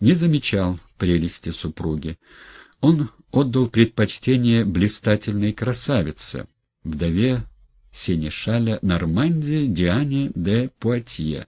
не замечал прелести супруги. Он отдал предпочтение блистательной красавице, вдове сенешаля Нормандии Диане де Пуатье,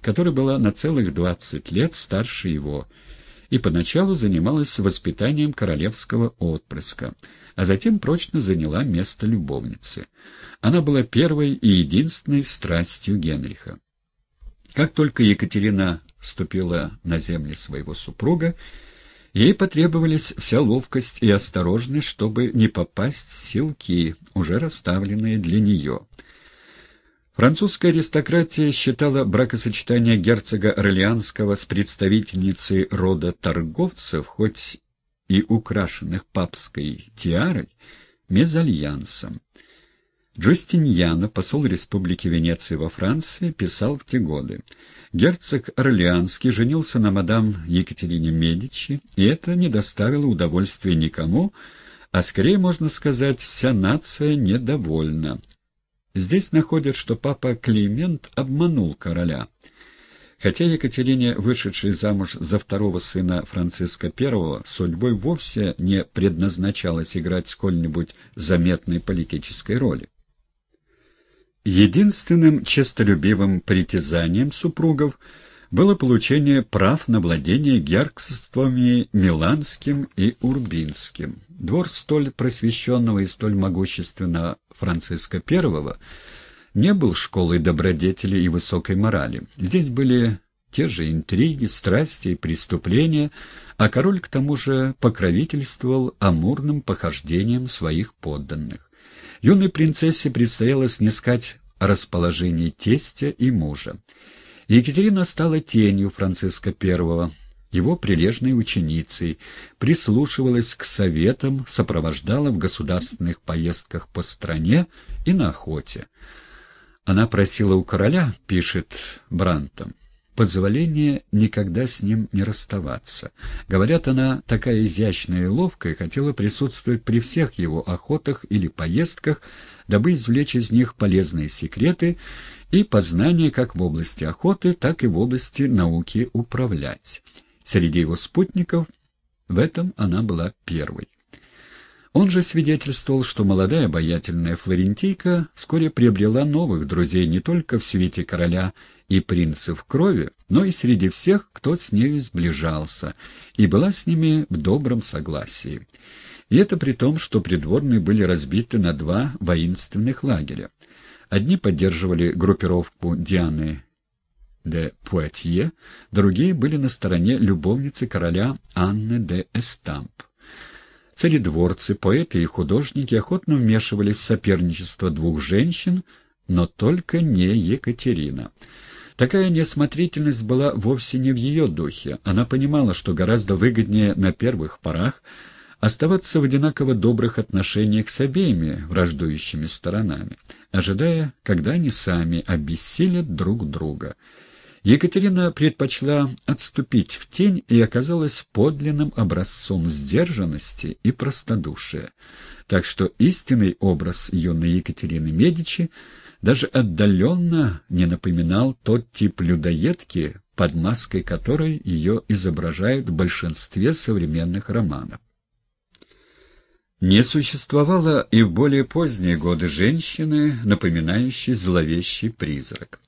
которая была на целых двадцать лет старше его, и поначалу занималась воспитанием королевского отпрыска, а затем прочно заняла место любовницы. Она была первой и единственной страстью Генриха. Как только Екатерина ступила на земли своего супруга, Ей потребовались вся ловкость и осторожность, чтобы не попасть в силки, уже расставленные для нее. Французская аристократия считала бракосочетание герцога Орлеанского с представительницей рода торговцев, хоть и украшенных папской тиарой, мезальянсом. Джустиньяно, посол Республики Венеции во Франции, писал в те годы. Герцог Орлеанский женился на мадам Екатерине Медичи, и это не доставило удовольствия никому, а скорее, можно сказать, вся нация недовольна. Здесь находят, что папа Климент обманул короля. Хотя Екатерине, вышедшей замуж за второго сына Франциска I, судьбой вовсе не предназначалось играть сколь-нибудь заметной политической роли. Единственным честолюбивым притязанием супругов было получение прав на владение герцогствами Миланским и Урбинским. Двор столь просвещенного и столь могущественного Франциска I не был школой добродетели и высокой морали. Здесь были те же интриги, страсти и преступления, а король к тому же покровительствовал амурным похождениям своих подданных. Юной принцессе предстояло снискать расположение тестя и мужа. Екатерина стала тенью Франциска I, его прилежной ученицей, прислушивалась к советам, сопровождала в государственных поездках по стране и на охоте. Она просила у короля, пишет Брантом, позволение никогда с ним не расставаться. Говорят, она такая изящная и ловкая, хотела присутствовать при всех его охотах или поездках, дабы извлечь из них полезные секреты и познания как в области охоты, так и в области науки управлять. Среди его спутников в этом она была первой. Он же свидетельствовал, что молодая обаятельная флорентийка вскоре приобрела новых друзей не только в свете короля и принцев крови, но и среди всех, кто с нею сближался, и была с ними в добром согласии. И это при том, что придворные были разбиты на два воинственных лагеря. Одни поддерживали группировку Дианы де Пуатье, другие были на стороне любовницы короля Анны де Эстамп. Царедворцы, поэты и художники охотно вмешивались в соперничество двух женщин, но только не Екатерина. Такая неосмотрительность была вовсе не в ее духе. Она понимала, что гораздо выгоднее на первых порах оставаться в одинаково добрых отношениях с обеими враждующими сторонами, ожидая, когда они сами обессилят друг друга. Екатерина предпочла отступить в тень и оказалась подлинным образцом сдержанности и простодушия. Так что истинный образ юной Екатерины Медичи даже отдаленно не напоминал тот тип людоедки, под маской которой ее изображают в большинстве современных романов. Не существовало и в более поздние годы женщины, напоминающей зловещий призрак.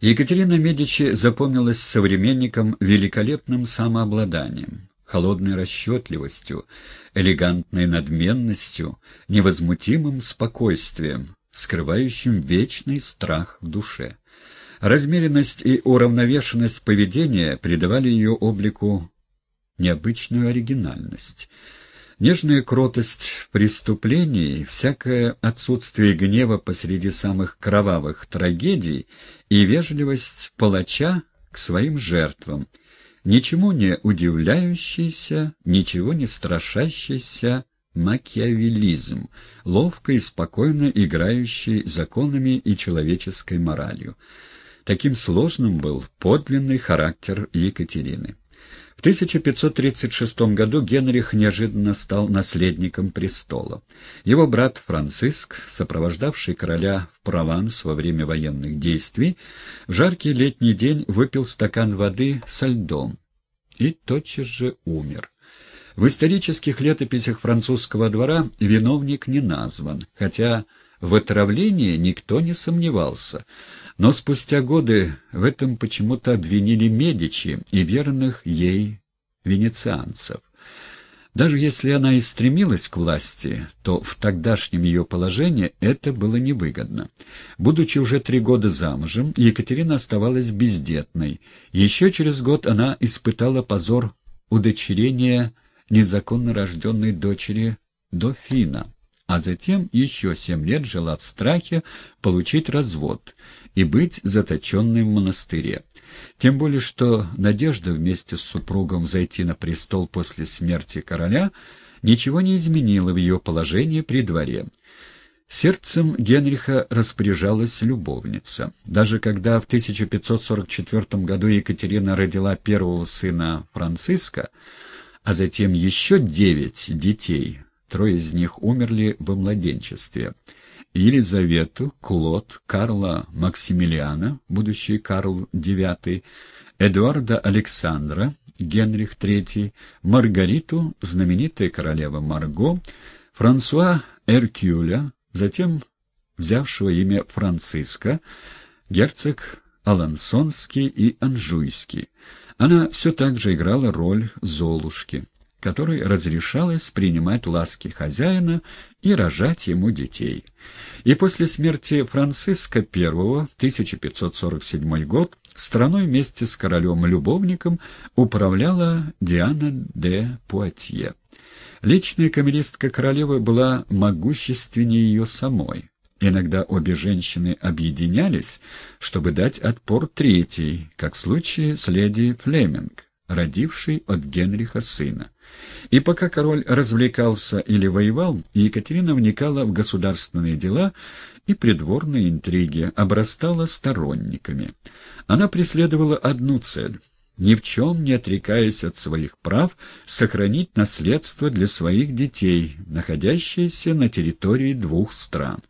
Екатерина Медичи запомнилась современникам великолепным самообладанием, холодной расчетливостью, элегантной надменностью, невозмутимым спокойствием, скрывающим вечный страх в душе. Размеренность и уравновешенность поведения придавали ее облику необычную оригинальность — Нежная кротость в преступлении, всякое отсутствие гнева посреди самых кровавых трагедий и вежливость палача к своим жертвам, ничему не удивляющийся, ничего не страшащийся макиавелизм, ловко и спокойно играющий законами и человеческой моралью. Таким сложным был подлинный характер Екатерины. В 1536 году Генрих неожиданно стал наследником престола. Его брат Франциск, сопровождавший короля в Прованс во время военных действий, в жаркий летний день выпил стакан воды со льдом. и тотчас же умер. В исторических летописях французского двора виновник не назван, хотя в отравлении никто не сомневался. Но спустя годы в этом почему-то обвинили Медичи и верных ей венецианцев. Даже если она и стремилась к власти, то в тогдашнем ее положении это было невыгодно. Будучи уже три года замужем, Екатерина оставалась бездетной. Еще через год она испытала позор удочерения незаконно рожденной дочери Дофина а затем еще семь лет жила в страхе получить развод и быть заточенной в монастыре. Тем более, что надежда вместе с супругом зайти на престол после смерти короля ничего не изменила в ее положении при дворе. Сердцем Генриха распоряжалась любовница. Даже когда в 1544 году Екатерина родила первого сына Франциска, а затем еще девять детей – Трое из них умерли во младенчестве. Елизавету, Клод, Карла Максимилиана, будущий Карл IX, Эдуарда Александра, Генрих III, Маргариту, знаменитая королева Марго, Франсуа Эркюля, затем взявшего имя Франциска, герцог Алансонский и Анжуйский. Она все так же играла роль Золушки которой разрешалось принимать ласки хозяина и рожать ему детей. И после смерти Франциска I, 1547 год, страной вместе с королем-любовником управляла Диана де Пуатье. Личная камеристка королевы была могущественнее ее самой. Иногда обе женщины объединялись, чтобы дать отпор третьей, как в случае с леди Флеминг, родившей от Генриха сына. И пока король развлекался или воевал, Екатерина вникала в государственные дела и придворные интриги, обрастала сторонниками. Она преследовала одну цель — ни в чем не отрекаясь от своих прав, сохранить наследство для своих детей, находящиеся на территории двух стран.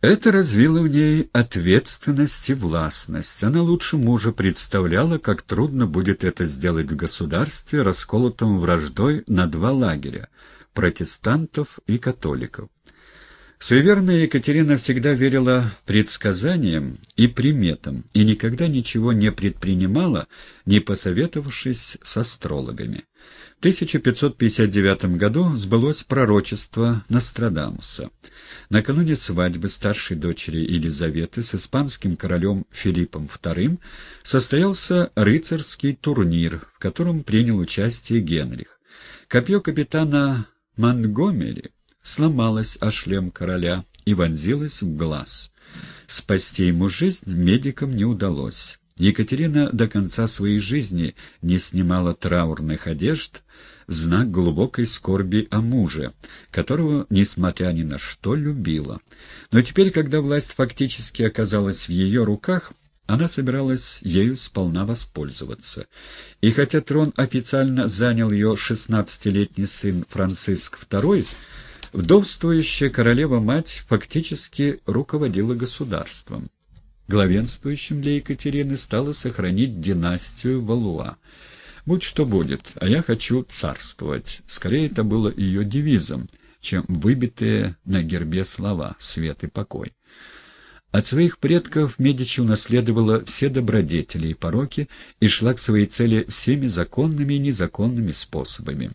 Это развило в ней ответственность и властность. Она лучше мужа представляла, как трудно будет это сделать в государстве, расколотом враждой на два лагеря – протестантов и католиков. Суеверная Екатерина всегда верила предсказаниям и приметам и никогда ничего не предпринимала, не посоветовавшись с астрологами. В 1559 году сбылось пророчество Нострадамуса. Накануне свадьбы старшей дочери Елизаветы с испанским королем Филиппом II состоялся рыцарский турнир, в котором принял участие Генрих. Копье капитана Монгомери сломалась о шлем короля и вонзилась в глаз. Спасти ему жизнь медикам не удалось. Екатерина до конца своей жизни не снимала траурных одежд знак глубокой скорби о муже, которого, несмотря ни на что, любила. Но теперь, когда власть фактически оказалась в ее руках, она собиралась ею сполна воспользоваться. И хотя трон официально занял ее шестнадцатилетний сын Франциск II, Вдовствующая королева-мать фактически руководила государством. Главенствующим для Екатерины стало сохранить династию Валуа. «Будь что будет, а я хочу царствовать». Скорее, это было ее девизом, чем выбитые на гербе слова «свет и покой». От своих предков Медичи унаследовала все добродетели и пороки и шла к своей цели всеми законными и незаконными способами.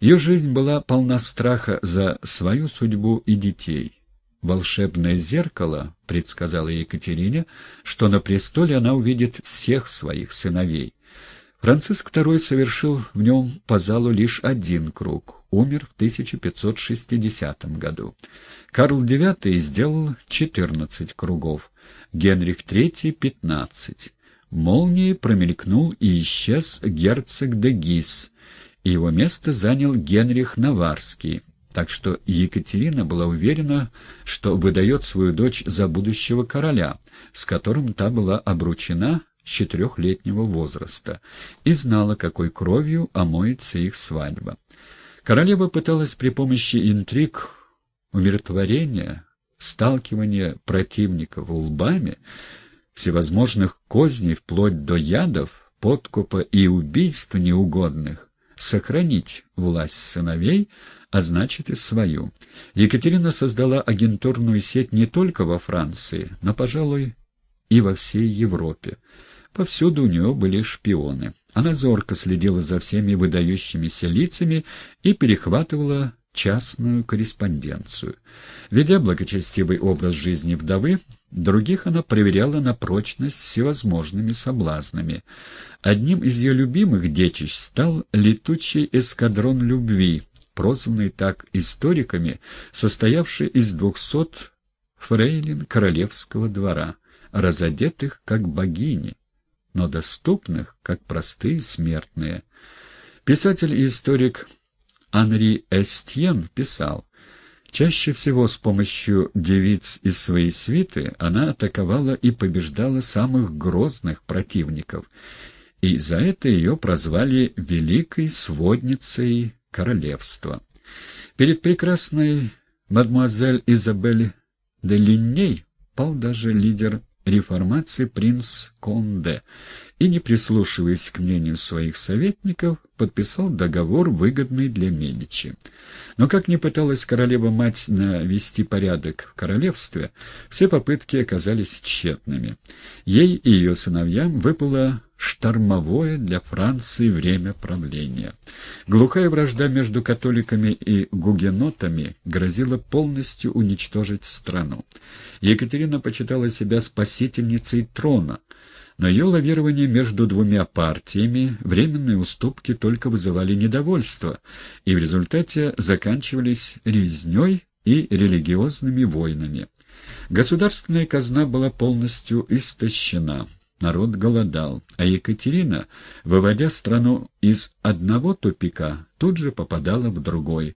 Ее жизнь была полна страха за свою судьбу и детей. Волшебное зеркало предсказало Екатерине, что на престоле она увидит всех своих сыновей. Франциск II совершил в нем по залу лишь один круг, умер в 1560 году. Карл IX сделал 14 кругов, Генрих III — 15. Молнией промелькнул и исчез герцог де Гис, и его место занял Генрих Наварский, так что Екатерина была уверена, что выдает свою дочь за будущего короля, с которым та была обручена с четырехлетнего возраста, и знала, какой кровью омоется их свадьба. Королева пыталась при помощи интриг, умиротворения, сталкивания противников лбами, всевозможных козней вплоть до ядов, подкупа и убийств неугодных, сохранить власть сыновей, а значит и свою. Екатерина создала агентурную сеть не только во Франции, но, пожалуй, и во всей Европе. Повсюду у нее были шпионы. Она зорко следила за всеми выдающимися лицами и перехватывала частную корреспонденцию. Ведя благочестивый образ жизни вдовы, других она проверяла на прочность всевозможными соблазнами. Одним из ее любимых детищ стал летучий эскадрон любви, прозванный так историками, состоявший из двухсот фрейлин королевского двора, разодетых как богини, но доступных как простые смертные. Писатель и историк Анри Эстьен писал, Чаще всего с помощью девиц из своей свиты она атаковала и побеждала самых грозных противников, и за это ее прозвали «великой сводницей королевства». Перед прекрасной мадемуазель Изабель де Линней пал даже лидер реформации принц Конде и, не прислушиваясь к мнению своих советников, подписал договор, выгодный для Медичи. Но как ни пыталась королева-мать навести порядок в королевстве, все попытки оказались тщетными. Ей и ее сыновьям выпало штормовое для Франции время правления. Глухая вражда между католиками и гугенотами грозила полностью уничтожить страну. Екатерина почитала себя спасительницей трона, но ее лавирование между двумя партиями, временные уступки только вызывали недовольство, и в результате заканчивались резней и религиозными войнами. Государственная казна была полностью истощена. Народ голодал, а Екатерина, выводя страну из одного тупика, тут же попадала в другой.